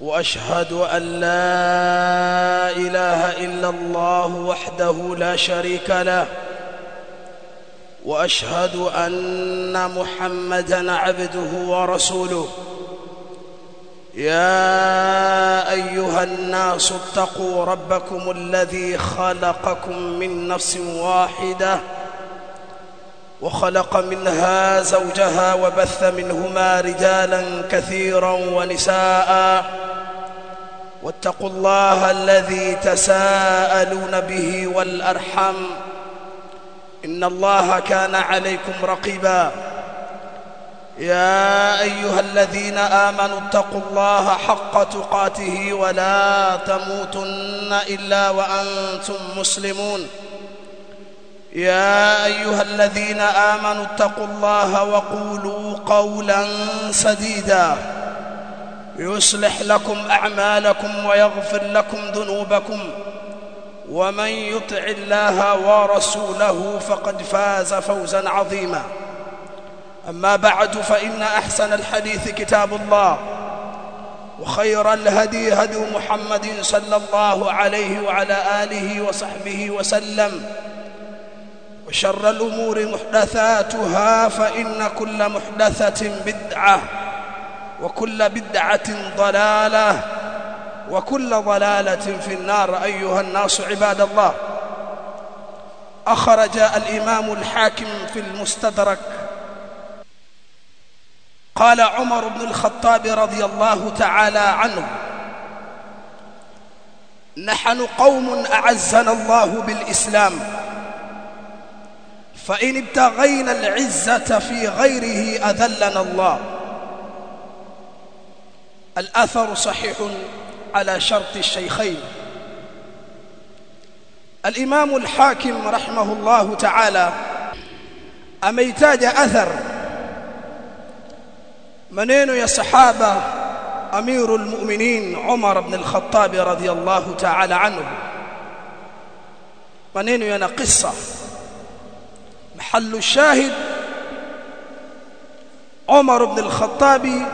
وأشهد أن لا إله إلا الله وحده لا شريك له وأشهد أن محمدا عبده ورسوله. يا أيها الناس اتقوا ربكم الذي خلقكم من نفس واحدة وخلق منها زوجها وبث منهما رجالا كثيرا ونساء. واتقوا الله الذي تساءلون به والأرحم. إن الله كان عليكم رقيبا. يا أيها الذين آمنوا اتقوا الله حق تقاته ولا تموتن إلا وأنتم مسلمون. يا أيها الذين آمنوا اتقوا الله وقولوا قولا سديدا. يصلح لكم أعمالكم ويغفر لكم ذنوبكم ومن يطع الله ورسوله فقد فاز فوزا عظيما. أما بعد فإن أحسن الحديث كتاب الله وخير الهدي هدي محمد صلى الله عليه وعلى آله وصحبه وسلم وشر الأمور محدثاتها فإن كل محدثة بدعة وكل بدعة ضلالة وكل ضلالة في النار. أيها الناس عباد الله أخرج الإمام الحاكم في المستدرك قال عمر بن الخطاب رضي الله تعالى عنه نحن قوم أعزنا الله بالإسلام فإن ابتغينا العزة في غيره أذلنا الله. الأثر صحيح على شرط الشيخين. الإمام الحاكم رحمه الله تعالى أميتاج أثر منين يا صحابة أمير المؤمنين عمر بن الخطاب رضي الله تعالى عنه؟ منين يا قصة محل الشاهد عمر بن الخطاب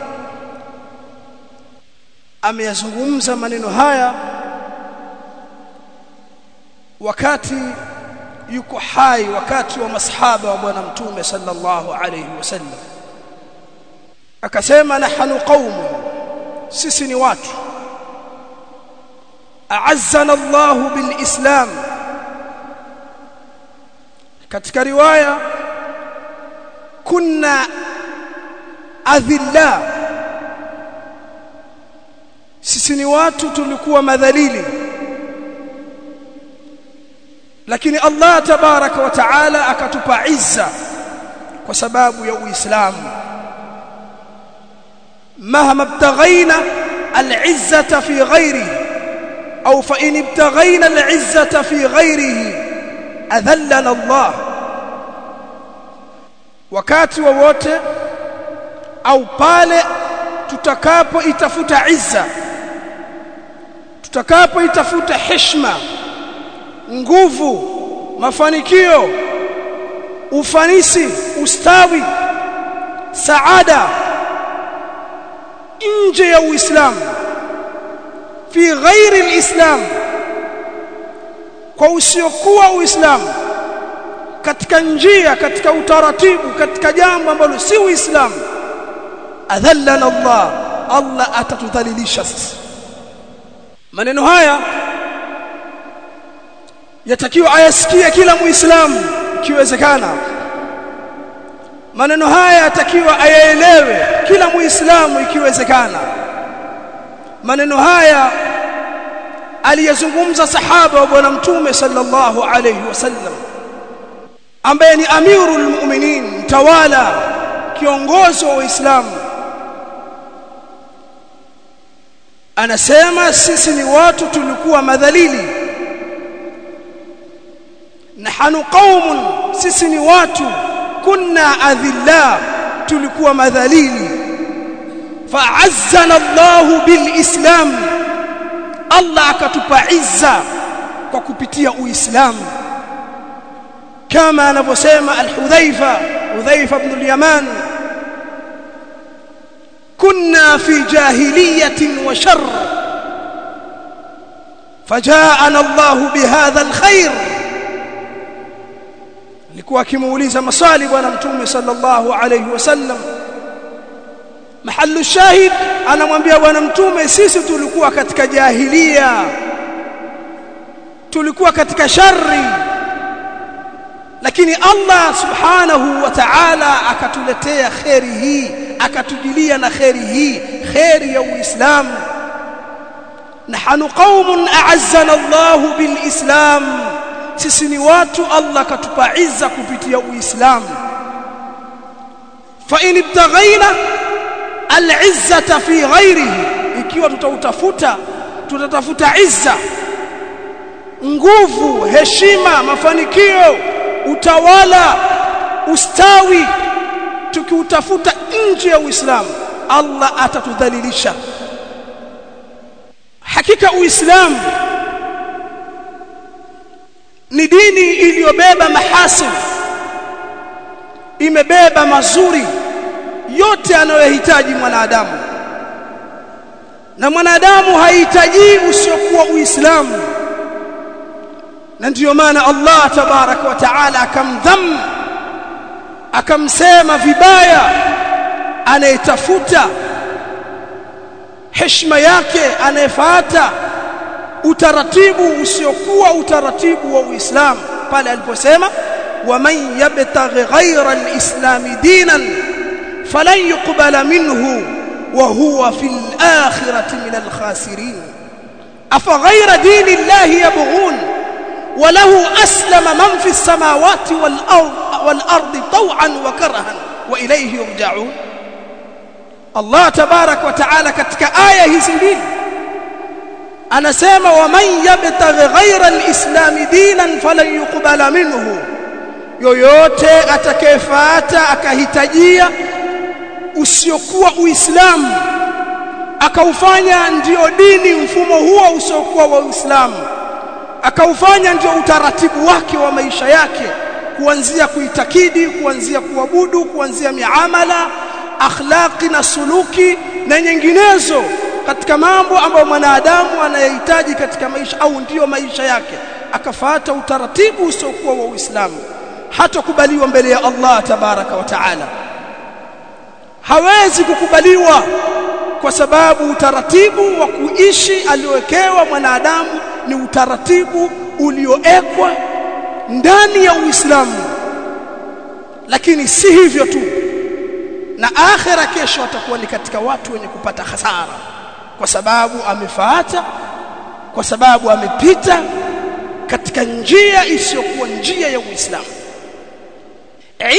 ameyazungumza maneno haya wakati yuko hai wakati wa masahaba wa bwana mtume sallallahu alayhi wasallam akasema nahnu qaumu sisi ni watu a'azzana Allahu bil islam katika riwaya kunna adhilla sisi ni watu tulikuwa madhalili. Lakini Allah tabaraka wa akatupa izza kwa sababu ya uislamu. Mahama btaghaina al-izzata fi ghairihi au fa in ibtaghaina al-izzata fi ghairihi adhallana Allah. Wakati wowote au pale tutakapo itafuta izza tutakapo itafuta heshima nguvu mafanikio ufanisi ustawi saada nje ya uislamu fi ghairi alislam kwa usiokuwa uislamu katika njia katika utaratibu katika jambo ambalo si uislamu adhallana Allah Allah atatudhalilisha sisi maneno haya yatakiwa ayasikie kila muislamu ikiwezekana. Maneno haya yatakiwa ayaelewe kila muislamu ikiwezekana. Maneno haya aliyezungumza sahaba wa bwana mtume sallallahu alayhi wasallam ambaye ni amirul mu'minin mtawala kiongozi wa Uislamu anasema sisi ni watu tulikuwa madhalili. Nahnu qaumun sisi ni watu. Kunna adhilla tulikuwa madhalili. Fa'azzana Allahu bilislam. Allah akatupa izza kwa kupitia uislamu. Kama anavyosema al-Hudhaifa Hudhaifa ibn al-Yaman كنا في جاهلية وشر فجاءنا الله بهذا الخير alikuwa akimuuliza maswali bwana mtume sallallahu alayhi wasallam mahallu shahid anamwambia bwana mtume sisi tulikuwa katika jahilia tulikuwa katika shari lakini Allah subhanahu wa ta'ala akatuletea khairi hii akatujilia na kheri hii kheri ya uislamu. Nahnu qaumun a'azzana Allah bilislam. Sisi ni watu Allah katupa izza kupitia uislamu. Fa in ibtaghaina al'izzata fi ghairihi ikiwa tutautafuta tutatafuta izza nguvu heshima mafanikio utawala ustawi tukiutafuta nje ya Uislamu Allah atatudhalilisha. Hakika Uislamu ni dini iliyobeba mahasin imebeba mazuri yote anayohitaji mwanadamu. Na mwanadamu hahitaji usiokuwa Uislamu. Na ndiyo maana Allah tabaraka wa taala akamdham akamsema vibaya anayetafuta heshima yake anayefuata utaratibu usiokuwa utaratibu wa Uislamu pale aliposema waman yabtaghi ghayra alislam dinan falan yuqbala minhu wa huwa fil akhirati min alkhasirin afa ghayra dini llahi yabghun وله أسلم من في السماوات والأرض طوعا وكرها وإليه يرجعون. الله تبارك وتعالى كتك آية سبيل أنا سيما ومن يبتغ غير الإسلام دينا فلن يقبل منه. yoyote atakayefuata akahitajia usiokuwa uislamu akaufanya ndio dini mfumo huo usiokuwa wa uislamu akaufanya ndio utaratibu wake wa maisha yake kuanzia kuitakidi kuanzia kuabudu kuanzia miamala akhlaqi na suluki na nyinginezo katika mambo ambayo mwanadamu anayahitaji katika maisha au ndiyo maisha yake. Akafata utaratibu usiokuwa wa Uislamu. Hatakubaliwa mbele ya Allah tabaraka wa taala. Hawezi kukubaliwa kwa sababu utaratibu wa kuishi aliowekewa mwanadamu ni utaratibu ulioekwa ndani ya Uislamu. Lakini si hivyo tu na akhira kesho atakuwa ni katika watu wenye kupata hasara kwa sababu amefaata kwa sababu amepita katika njia isiyokuwa njia ya Uislamu.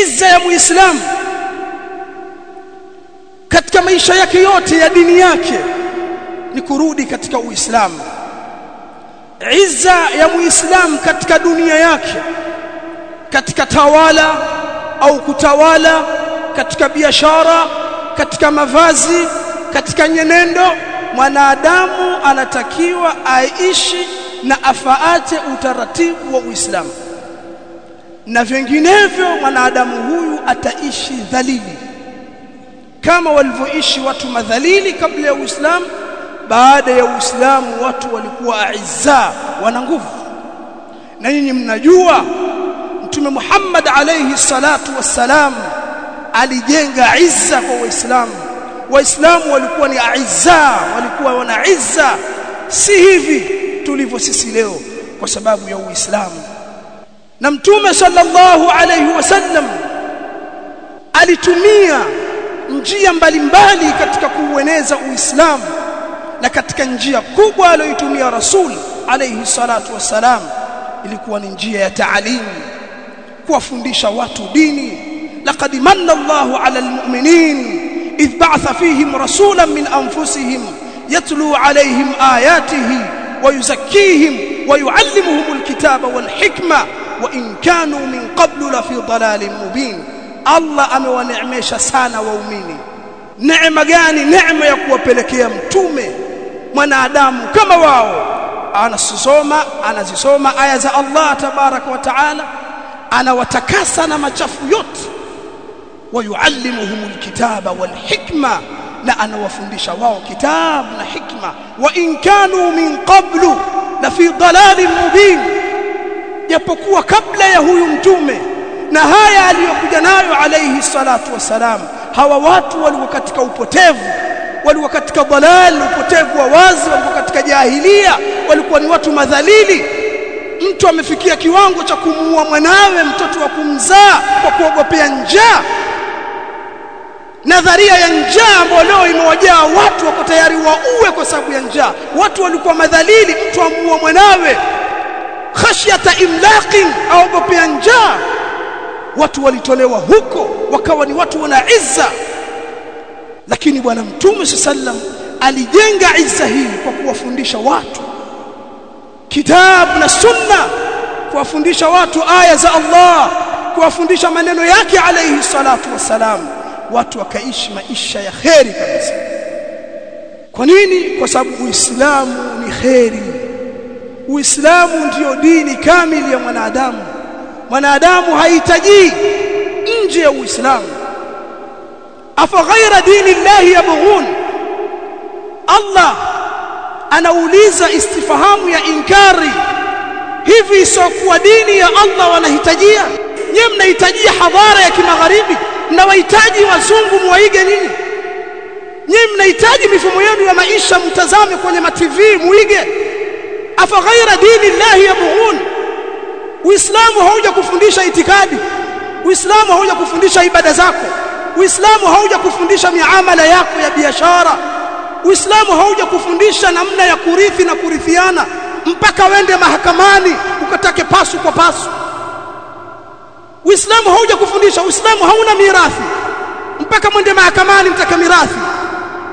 Izza ya Muislamu katika maisha yake yote ya dini yake ni kurudi katika Uislamu izza ya muislamu katika dunia yake katika tawala au kutawala katika biashara katika mavazi katika nyenendo mwanadamu anatakiwa aishi na afaate utaratibu wa Uislamu. Na vinginevyo mwanadamu huyu ataishi dhalili. Kama walivyoishi watu madhalili kabla ya Uislamu baada ya Uislamu watu walikuwa aiza wana nguvu. Na nyinyi mnajua Mtume Muhammad alayhi salatu wassalam alijenga izza kwa Waislamu. Waislamu walikuwa ni aiza walikuwa wana izza. Si hivi tulivyo sisi leo kwa sababu ya Uislamu. Na Mtume sallallahu alayhi wasallam alitumia njia mbalimbali katika kuueneza Uislamu na katika njia kubwa aliyoitumia Rasul alayhi salatu wassalam ilikuwa ni njia ya taalimu kuwafundisha watu dini. Laqad manna Allahu ala almu'minin idh ba'atha fihim rasulan min anfusihim yatlu alayhim ayatihi wa yuzakkihim wa yuallimuhum alkitaba wal wa in kanu min qablu la fi dalalin mubin. Allah amewaneemesha sana waumini. Neema gani? Neema ya kuwapelekea mtume mwanadamu kama wao. Anasoma anazisoma aya za Allah tabaraka wa taala anawatakasa na machafu yote. Wayuallimuhum alkitaba walhikma na anawafundisha wao kitabu na hikma. Wa in kanu min qablu la fi dalalin mubin japokuwa kabla ya huyu mtume na haya aliyokuja nayo alayhi salatu wasalam hawa watu walikuwa katika upotevu walikuwa katika dalal upotevu wa wazi walikuwa katika jahilia walikuwa ni watu madhalili. Mtu amefikia kiwango cha kumuua mwanawe mtoto wa kumzaa kwa kuogopea njaa. Nadharia ya njaa ambayo leo imewajaa watu wako tayari waue kwa sababu ya njaa. Watu walikuwa madhalili mtu amuua mwanawe. Khashyata imlaqin aogopea njaa. Watu walitolewa huko wakawa ni watu wana izza lakini bwana mtume sallam alijenga izza hii kwa kuwafundisha watu. Kitabu na sunna kuwafundisha watu aya za Allah kuwafundisha maneno yake alayhi salatu wassalam. Watu wakaishi maisha ya kheri kabisa. Kwa nini? Kwa sababu uislamu ni kheri. Uislamu ndiyo dini kamili ya mwanadamu. Mwanadamu hahitaji nje ya uislamu afa ghaira dini llahi yabghun. Allah anauliza istifahamu ya inkari. Hivi isiokuwa dini ya Allah wanahitajia? Nyewe mnahitajia hadhara ya kimagharibi? Mnawahitaji wazungu muwaige nini? Nyewe mnahitaji mifumo yenu ya maisha mtazame kwenye matv muige? Afa ghaira dini llahi yabghun. Uislamu hauja kufundisha itikadi. Uislamu hauja kufundisha ibada zako uislamu hauja kufundisha miamala yako ya biashara. Uislamu hauja kufundisha namna ya kurithi na kurithiana mpaka wende mahakamani ukatake pasu kwa pasu. Uislamu hauja kufundisha uislamu hauna mirathi mpaka mwende mahakamani mtake mirathi.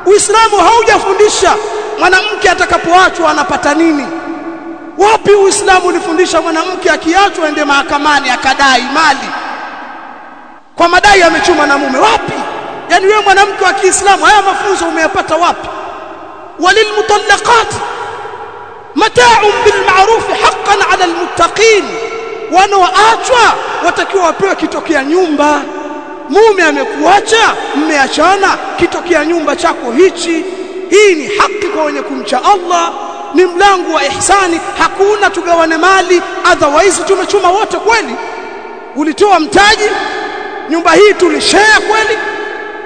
Uislamu haujafundisha mwanamke atakapoachwa anapata nini. Wapi uislamu ulifundisha mwanamke akiachwa aende mahakamani akadai mali kwa madai amechuma na mume. Wapi? Yani wewe mwanamke wa Kiislamu haya mafunzo umeyapata wapi? Walilmutallaqat mata'un bilma'ruf haqqan 'ala almuttaqin wanaoachwa watakiwa wapewe kitokea nyumba. Mume amekuacha mmeachana kitokea nyumba chako hichi. Hii ni haki kwa wenye kumcha Allah ni mlango wa ihsani. Hakuna tugawane mali otherwise tumechuma wote kweli. Ulitoa mtaji nyumba hii tulishare kweli?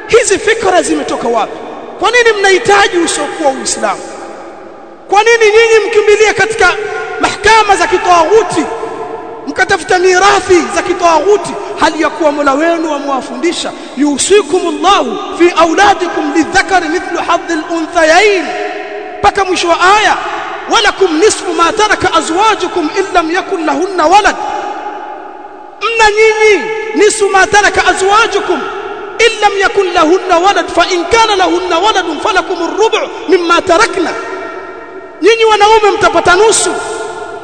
Hizi fikra zimetoka wapi? Kwa nini mnahitaji usiokuwa uislamu? Kwa nini nyinyi mkimbilia katika mahakama za kitawuti mkatafuta mirathi za kitawuti hali ya kuwa Mola wenu amewafundisha yusikumullahu fi auladikum lidhakari mithlu hadhi al-unthayayn mwisho wa aya walakum nisfu ma taraka azwajukum in lam yakun lahunna walad. Mna nyinyi nisfu ma taraka azwajukum. In lam yakun lahunna walad fa in kana lahunna waladun falakum ar-rubu' mimma tarakna. Nyinyi wanaume mtapata nusu.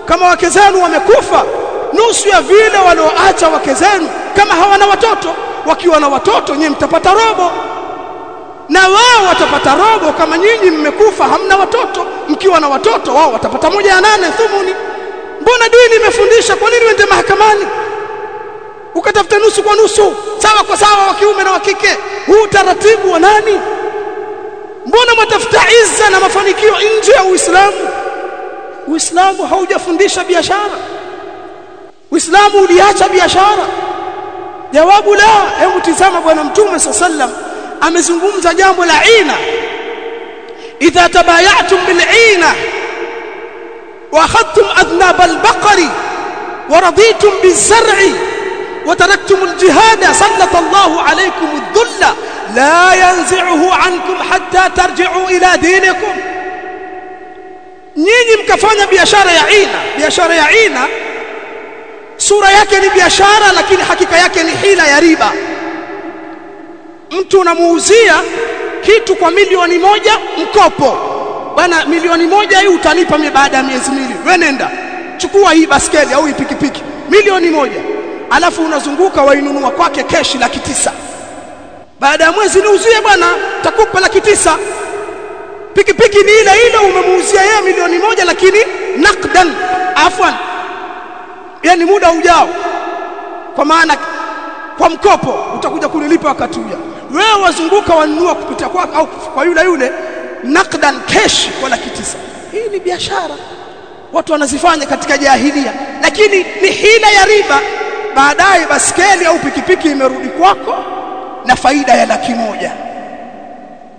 Kama wake zenu wamekufa nusu ya vile walioacha wake zenu. Kama hawana watoto wakiwa na watoto nyinyi mtapata robo. Na wao watapata robo kama nyinyi mmekufa hamna watoto mkiwa na watoto wao watapata moja ya nane thumuni. Mbona dini imefundisha kwa nini uende mahakamani ukatafuta nusu kwa nusu sawa kwa sawa wa kiume na wa kike huu taratibu wa nani mbona mtafuta izza na mafanikio nje ya Uislamu Uislamu haujafundisha biashara Uislamu uliacha biashara jawabu la hebu tizama bwana mtume sallam amezungumza jambo la ina idha tabayatum bil'ina wa akhadtum adnab al-baqari wa raditum biz-zar'i وتركتم الجهاد سلط الله عليكم الذل لا ينزعه عنكم حتى ترجعوا إلى دينكم nyinyi mkafanya biashara ya ina biashara ya ina sura yake ni biashara lakini hakika yake ni hila ya riba mtu unamuuzia kitu kwa milioni moja mkopo bwana milioni moja hii utanipa baada ya miezi miwili wewe nenda chukua hii baskeli au hii pikipiki milioni milioni moja alafu unazunguka wainunua kwake keshi laki tisa. Baada ya mwezi niuzie bwana takupa laki tisa. Pikipiki ni ile ile umemuuzia yeye milioni moja lakini nakdan. Afwan yani muda ujao. Kwa maana kwa mkopo utakuja kunilipa wakati uja wewe wazunguka wanunua kupitia kwa au kwa yule yule nakdan cash kwa laki tisa. Hii ni biashara. Watu wanazifanya katika jahilia. Lakini ni hila ya riba baadaye baskeli au pikipiki imerudi kwako na faida ya laki moja.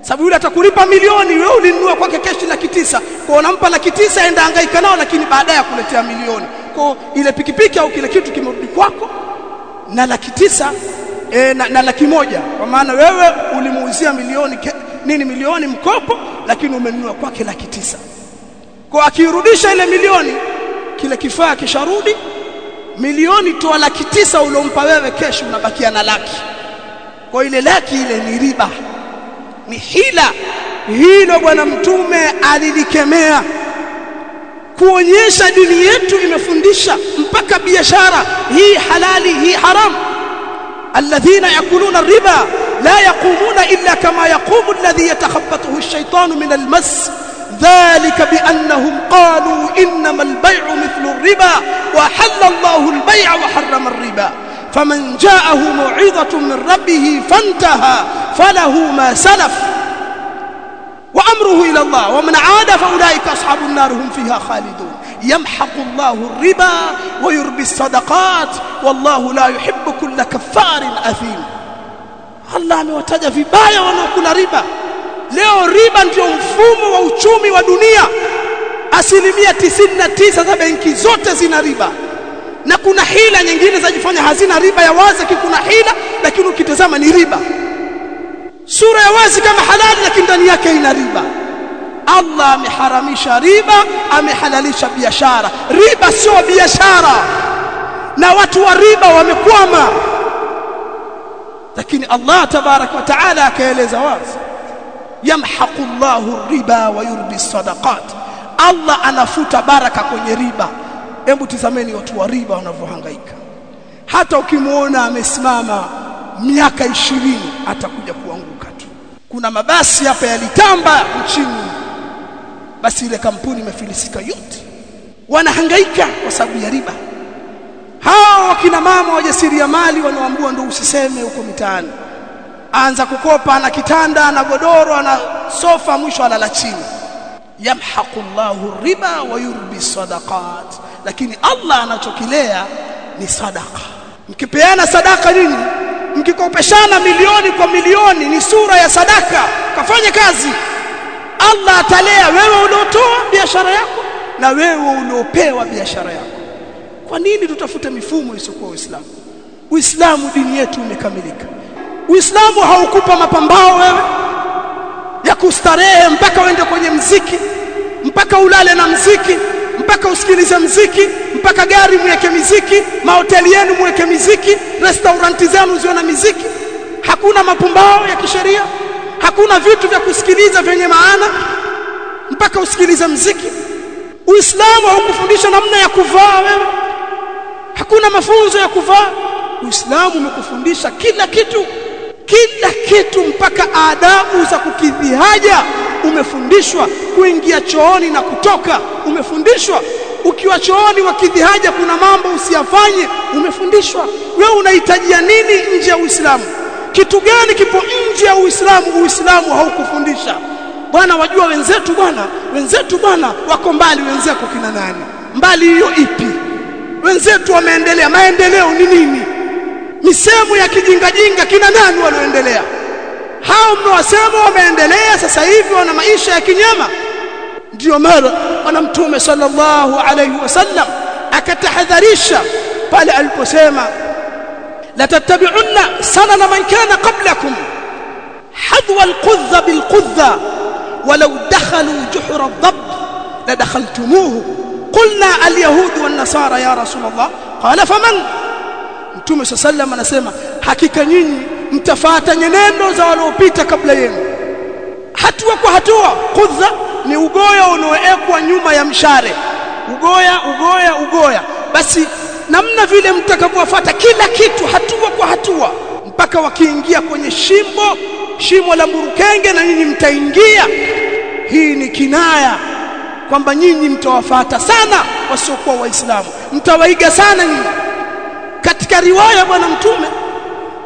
Sababu yule atakulipa milioni wewe ulinunua kwake keshi laki tisa. Kwa unampa laki tisa aenda hangaika nao lakini baadaye akuletea milioni. Kwa ile pikipiki au kile kitu kimerudi kwako na laki tisa e, na, na laki moja. Kwa maana wewe ulimuuzia milioni ke, nini milioni mkopo lakini umenunua kwake laki tisa. Kwa akirudisha ile milioni kile kifaa kisharudi milioni toa laki tisa uliompa wewe kesho unabakia na laki. Kwa ile laki ile ni riba ni hila. Hilo bwana mtume alilikemea kuonyesha dini yetu imefundisha mpaka biashara hii halali hii haram. Alladhina yakuluna riba la yaqumuna illa kama yaqumu alladhi yatakhabbathu ash-shaytanu min al-mas ذلك بأنهم قالوا إنما البيع مثل الربا وحل الله البيع وحرم الربا. فمن جاءه موعظة من ربه فانتهى فله ما سلف. وأمره إلى الله ومن عاد فأولئك أصحاب النار هم فيها خالدون. يمحق الله الربا ويربي الصدقات والله لا يحب كل كفار أثيم. الله amewataja vibaya wanaokula riba leo riba ndio mfumo wa uchumi wa dunia. Asilimia 99 za benki zote zina riba. Na kuna hila nyingine zajifanya hazina riba. Ya wazi kuna hila lakini ukitazama ni riba. Sura ya wazi kama halali lakini ndani yake ina riba. Allah ameharamisha riba amehalalisha biashara. Riba sio biashara. Na watu wa riba wamekwama. Lakini Allah tabarak wa taala akaeleza wazi yamhaqu Allahu riba wa yurbi sadaqat. Allah anafuta baraka kwenye riba. Hebu tizameni watu wa riba wanavyohangaika. Hata ukimuona amesimama miaka ishirini atakuja kuanguka tu. Kuna mabasi hapa yalitamba nchini basi ile kampuni imefilisika yote. Wanahangaika kwa sababu ya riba. Hao wakina mama wajasiriamali wanaoambua ndio usiseme huko mitaani anza kukopa na kitanda na godoro na sofa mwisho alala chini. Yamhaqullahu riba wa yurbi sadaqat. Lakini Allah anachokilea ni sadaka mkipeana sadaka nini? Mkikopeshana milioni kwa milioni ni sura ya sadaka kafanye kazi. Allah atalea wewe uliotoa biashara yako na wewe uliopewa biashara yako. Kwa nini tutafute mifumo isiyokuwa Uislamu? Uislamu dini yetu imekamilika Uislamu haukupa mapambao wewe ya kustarehe mpaka uende kwenye mziki mpaka ulale na mziki mpaka usikilize mziki mpaka gari mweke miziki mahoteli yenu mweke miziki restauranti zenu ziwe na miziki. Hakuna mapumbao ya kisheria hakuna vitu vya kusikiliza vyenye maana mpaka usikilize mziki. Uislamu haukufundisha namna ya kuvaa wewe hakuna mafunzo ya kuvaa. Uislamu umekufundisha kila kitu kila kitu mpaka adabu za kukidhi haja umefundishwa kuingia chooni na kutoka. Umefundishwa ukiwa chooni wakidhi haja kuna mambo usiyafanye. Umefundishwa wewe unahitajia nini nje ya Uislamu? Kitu gani kipo nje ya Uislamu? Uislamu haukufundisha. Bwana wajua wenzetu bwana wenzetu bwana wako mbali wenzako kina nani? Mbali hiyo ipi? Wenzetu wameendelea maendeleo ni nini misemo ya kijingajinga kina nani walioendelea hao mnawasema wameendelea sasa hivi wana maisha ya kinyama ndio mara bwana mtume sallallahu alayhi wasallam akatahadharisha pale aliposema la tattabi'unna sanana man kana qablakum hadwa alqudha bilqudha ولو دخلوا جحر الضب لدخلتموه قلنا اليهود والنصارى يا رسول الله قال فمن Mtume sallam anasema hakika nyinyi mtafuata nyenendo za waliopita kabla yenu. Hatua kwa hatua kudha ni ugoya unaoekwa nyuma ya mshare. Ugoya ugoya ugoya. Basi namna vile mtakavyofuata kila kitu hatua kwa hatua mpaka wakiingia kwenye shimbo shimo la murukenge na nyinyi mtaingia. Hii ni kinaya kwamba nyinyi mtawafata sana wasiokuwa waislamu. Mtawaiga sana nyinyi katika riwaya bwana mtume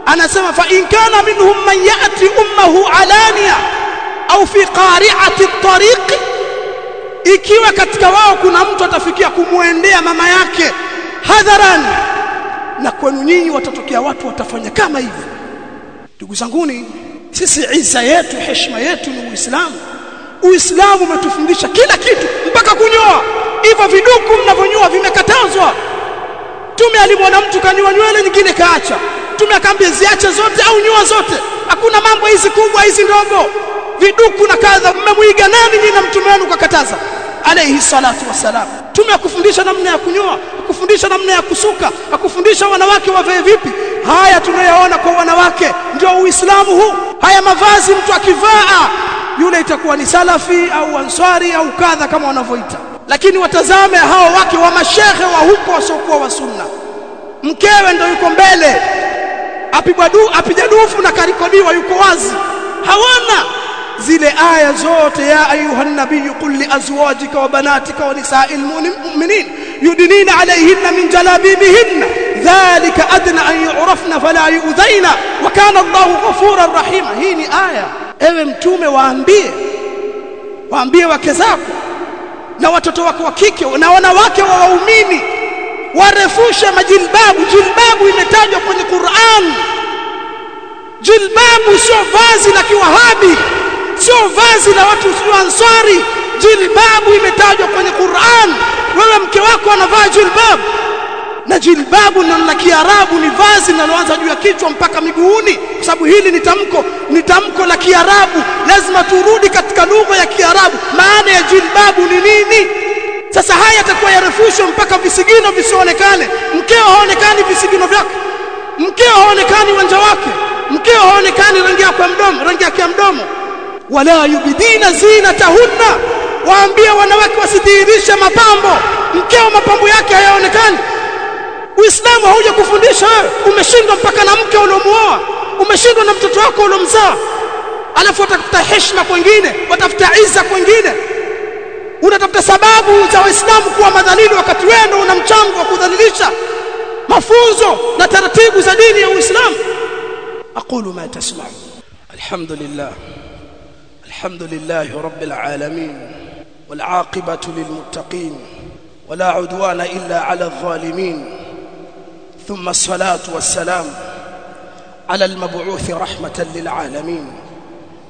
anasema fa in kana minhum man yati ummuhu alania au fi qari'ati at-tariq ikiwa katika wao kuna mtu atafikia kumwendea mama yake hadharan na kwenu nyinyi watatokea watu watafanya kama hivyo. Ndugu zanguni sisi isa yetu heshima yetu ni uislamu. Uislamu umetufundisha kila kitu mpaka kunyoa. Hivyo viduku mnavyonyoa vimekatazwa tume alimwona mtu kanyoa nywele nyingine kaacha. Mtume akaambia ziache zote au nyoa zote? Hakuna mambo hizi kubwa hizi ndogo. Viduku na kadha mmemwiga nani nyinyi na mtume wenu kakataza alayhi salatu wassalam. Mtume akufundisha namna ya kunyoa akufundisha namna ya kusuka akufundisha wanawake wavae vipi. Haya tunayaona kwa wanawake ndio uislamu huu. Haya mavazi mtu akivaa yule itakuwa ni salafi au answari au kadha kama wanavyoita lakini watazame hao wake wa mashehe wa huko wasiokuwa wa sunna. Mkewe ndio yuko mbele. Apigwa du apiga dufu na karikodiwa yuko wazi. Hawana. Zile aya zote ya ayuha nabiyyu qul li azwajika wa banatika wa nisa'il mu'minin yudnina alayhinna min jalabibihinna dhalika adna an yu'rafna fala yu'dhaina wa kana Allahu ghafuran rahima. Hii ni aya. Ewe mtume waambie. Waambie wake zako na watoto wako wa kike na wanawake wa waumini. Warefushe majilbabu. Jilbabu imetajwa kwenye Qur'an. Jilbabu sio vazi la kiwahabi sio vazi la watu sio ansari. Jilbabu imetajwa kwenye Qur'an. Wewe mke wako anavaa jilbabu na jilbabu na kiarabu ni vazi linaloanza juu ya kichwa mpaka miguuni. Kwa sababu hili ni tamko ni tamko la kiarabu. Lazima turudi katika lugha ya kiarabu. Maana ya jilbabu ni nini? Sasa haya yatakuwa yarefushwa mpaka visigino visionekane. Mkeo haonekani visigino vyake. Mkeo haonekani wanja wake. Mkeo haonekani rangi yake ya mdomo rangi yake ya mdomo. Wala yubidina zinatahunna. Waambie wanawake wasidhihirishe mapambo. Mkeo mapambo yake hayaonekani Uislamu hauja kufundisha wewe, umeshindwa mpaka na mke uliomuoa, umeshindwa na mtoto wako uliomzaa, alafu watafuta heshima kwengine, watafuta iza kwengine, unatafuta sababu za Waislamu kuwa madhalili, wakati wewe ndio una mchango wa kudhalilisha mafunzo na taratibu za dini ya Uislamu. aqulu ma tasma'un. Alhamdulillah, alhamdulillahi rabbil alamin. Wal aqibatu lil wala udwana illa ala adh-dhalimin ثم الصلاة والسلام على المبعوث رحمة للعالمين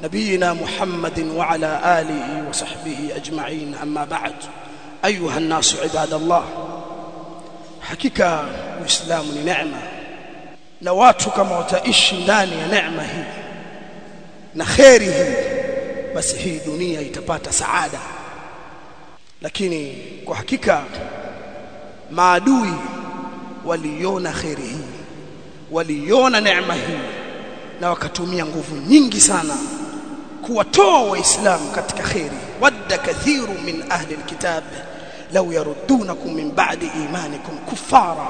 نبينا محمد وعلى آله وصحبه أجمعين. أما بعد أيها الناس عباد الله حقيقة الإسلام نعمة. ya neema hii na kheri hii basi hii dunia itapata saada lakini kwa hakika maadui waliona kheri hii waliona neema hii na wakatumia nguvu nyingi sana kuwatoa waislamu katika kheri. Wadda kathiru min ahli alkitab law yaruddunakum min ba'di imanikum kufara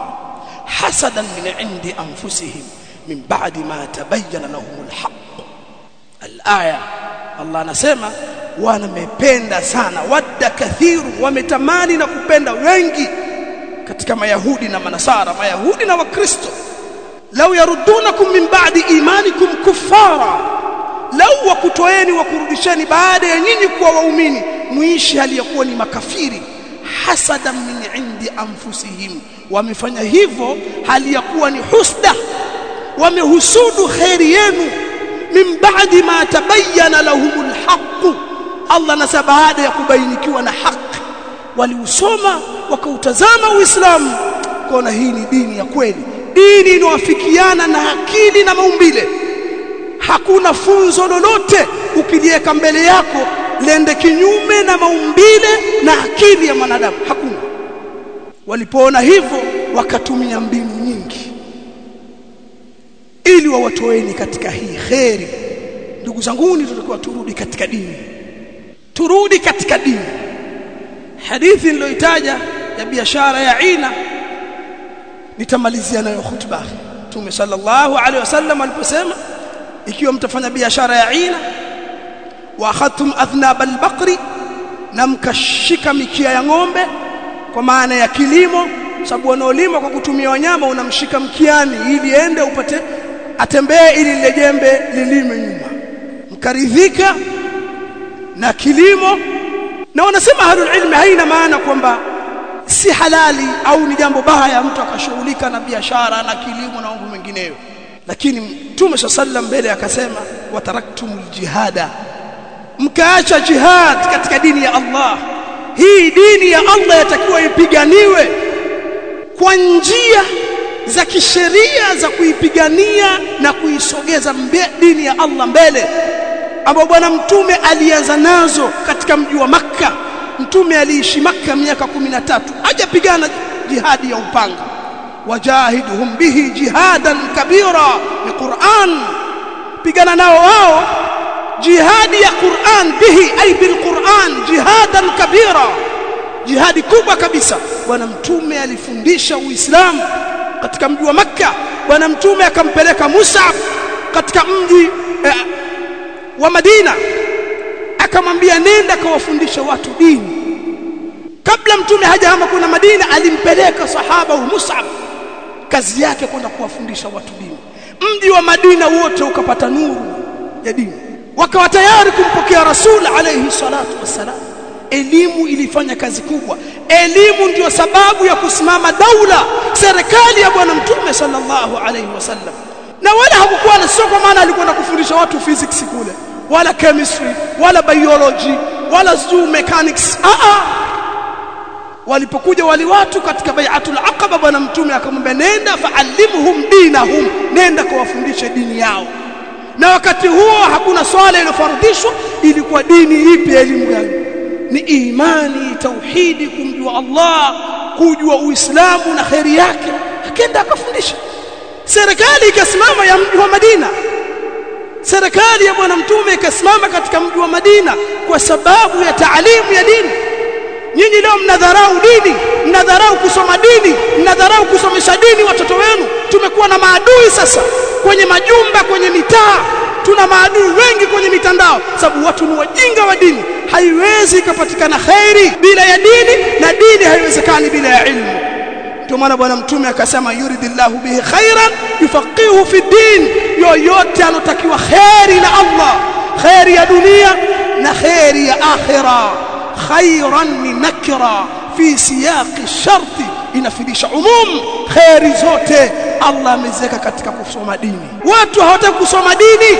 hasadan min indi anfusihim min ba'di ma tabayyana lahum alhaq alaya Allah anasema wamependa sana wadda kathiru wametamani na kupenda wengi katika mayahudi na manasara mayahudi na wakristo. Lau yarudunakum min ba'di imanikum kuffara lau wakutoeni wakurudisheni baada ya nyinyi kuwa waumini muishi ya ni makafiri hasadan min indi anfusihim. Wamefanya hivyo hali ya kuwa ni husda. Wamehusudu khairi yenu. Min ba'di ma tabayyana lahumul haqq Allah anasema baada ya kubainikiwa na haki waliusoma wakautazama Uislamu kuona hii ni dini ya kweli. Dini inawafikiana na akili na maumbile. Hakuna funzo lolote. Ukiliweka mbele yako lende kinyume na maumbile na akili ya mwanadamu. Hakuna. Walipoona hivyo wakatumia mbinu nyingi. Ili wawatoeni katika hii kheri. Ndugu zanguni tutakuwa turudi katika dini. Turudi katika dini hadithi niliyoitaja ya biashara ya Ina nitamalizia nayo khutba. Mtume sallallahu alaihi wasallam aliposema ikiwa mtafanya biashara ya ina wa khatum athnab albaqri na mkashika mikia ya ng'ombe kwa maana ya kilimo sababu wanaolima kwa kutumia wanyama unamshika mkiani ili ende upate atembee ili lile jembe lilime nyuma. Mkaridhika na kilimo na wanasema ahlul ilmi haina maana kwamba si halali au ni jambo baya mtu akashughulika na biashara na kilimo na mambo mengineyo. Lakini mtume sallam mbele akasema wataraktumul jihada. Mkaacha jihad katika dini ya Allah. Hii dini ya Allah yatakiwa ipiganiwe kwa njia za kisheria za kuipigania na kuisogeza dini ya Allah mbele ambao bwana mtume alianza nazo katika mji wa Makka. Mtume aliishi Makka miaka 13 hajapigana jihadi ya upanga. Wajahidhum bihi jihadan kabira ni Qur'an. Pigana nao wao jihadi ya Qur'an bihi ay bil Qur'an jihadan kabira. Jihadi kubwa kabisa. Bwana mtume alifundisha uislamu katika mji wa Makka. Bwana mtume akampeleka Musa katika mji eh, wa Madina. Akamwambia nenda kawafundisha watu dini. Kabla mtume hajahama kuna Madina alimpeleka sahaba Mus'ab kazi yake kwenda kuwafundisha watu dini. Mji wa Madina wote ukapata nuru ya dini. Wakawa tayari kumpokea rasul alayhi salatu wassalam. Elimu ilifanya kazi kubwa. Elimu ndiyo sababu ya kusimama daula serikali ya bwana mtume sallallahu alayhi wasallam. Na wala hakukuwa na sio kwa maana alikwenda kufundisha watu physics kule wala chemistry wala biology wala zoo mechanics. A a walipokuja wali watu katika bai'atul aqaba bwana mtume akamwambia nenda fa'allimhum dinahum nenda kawafundishe dini yao. Na wakati huo hakuna swala iliyofardishwa ilikuwa dini ipi elimu gani? Ni imani tauhidi kumjua Allah kujua uislamu na khairi yake. Akenda akafundisha. Serikali ikasimama ya mji wa Madina serikali ya bwana mtume ikasimama katika mji wa Madina kwa sababu ya taalimu ya dini. Nyinyi leo mnadharau dini mnadharau kusoma dini mnadharau kusomesha dini watoto wenu. Tumekuwa na maadui sasa kwenye majumba kwenye mitaa. Tuna maadui wengi kwenye mitandao sababu watu ni wajinga wa dini. Haiwezi ikapatikana khairi bila ya dini na dini haiwezekani bila ya ilmu ndio maana bwana mtume akasema yuridillahu bihi khairan yufaqihu fi din. Yoyote anotakiwa khairi na Allah khairi ya dunia na khairi ya akhira khairan ni nakira. Fi siyaqi sharti inafidisha umum. Khairi zote Allah ameziweka katika kusoma dini. Watu hawataki kusoma dini.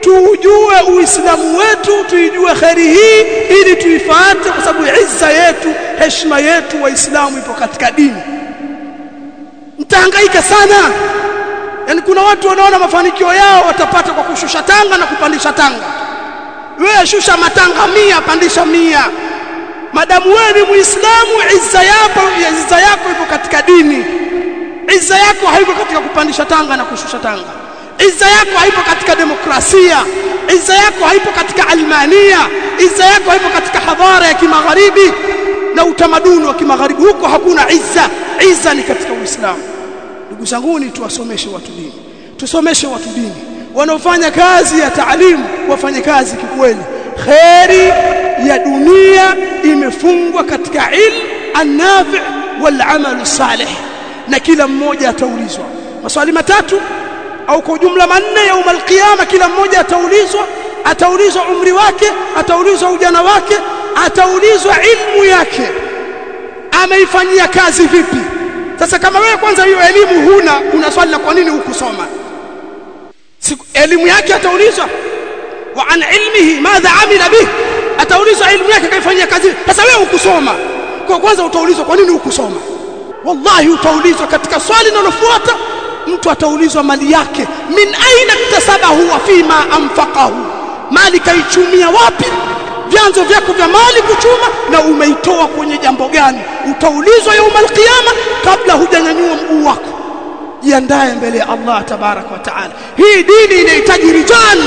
Tujue uislamu wetu tuijue khairi hii ili tuifuate kwa sababu izza yetu heshima yetu waislamu ipo katika dini mtahangaika sana. Yani kuna watu wanaona mafanikio yao watapata kwa kushusha tanga na kupandisha tanga. Wewe shusha matanga mia pandisha mia. Madamu wewe ni muislamu izza yako izza yako ipo katika dini. Izza yako haiko katika kupandisha tanga na kushusha tanga. Izza yako haipo katika demokrasia. Izza yako haipo katika almania. Izza yako haipo katika hadhara ya kimagharibi na utamaduni wa kimagharibi. Huko hakuna izza. Izza ni katika uislamu ndugu zangu ni tuwasomeshe watu dini. Tusomeshe watu dini. Wanaofanya kazi ya taalimu wafanye kazi kikweli. Khairi ya dunia imefungwa katika ilmu an-nafi' wal amal salih. Na kila mmoja ataulizwa maswali matatu au kwa jumla manne ya umal qiyama kila mmoja ataulizwa. Ataulizwa umri wake ataulizwa ujana wake ataulizwa ilmu yake. Ameifanyia kazi vipi sasa kama wewe kwanza hiyo elimu huna una swali la kwa nini hukusoma? Elimu yake ataulizwa. Wa an ilmihi madha amila bih ataulizwa elimu yake kaifanyia kazi. Sasa wewe hukusoma. Kwa kwanza utaulizwa kwa nini hukusoma? Wallahi utaulizwa katika swali linalofuata mtu ataulizwa mali yake. Min aina iktasabahu wa fima anfaqahu. Mali kaichumia wapi vyanzo vyako vya mali kuchuma na umeitoa kwenye jambo gani? Utaulizwa يوم القيامه kabla hujanyanyua mguu wako. Jiandae mbele ya Allah tabarak wa taala. Hii dini inahitaji rijal.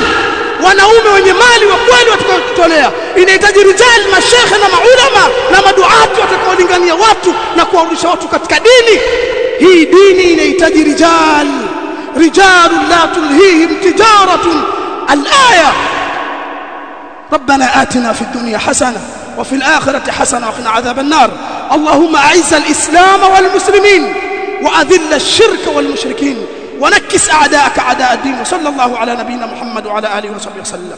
Wanaume wenye mali wa kweli watakaotolea inahitaji rijal. Mashekhe na maulama na maduati watakaolingania watu na kuwarudisha watu katika dini. Hii dini inahitaji rijal. Rijalun la tulhihim tijaratun. Alaya. ربنا آتنا في الدنيا حسنة وفي الآخرة حسنة وقنا عذاب النار. اللهم أعز الإسلام والمسلمين وأذل الشرك والمشركين ونكس أعداءك أعداء الدين. وصلى الله على نبينا محمد وعلى آله وصحبه وسلم.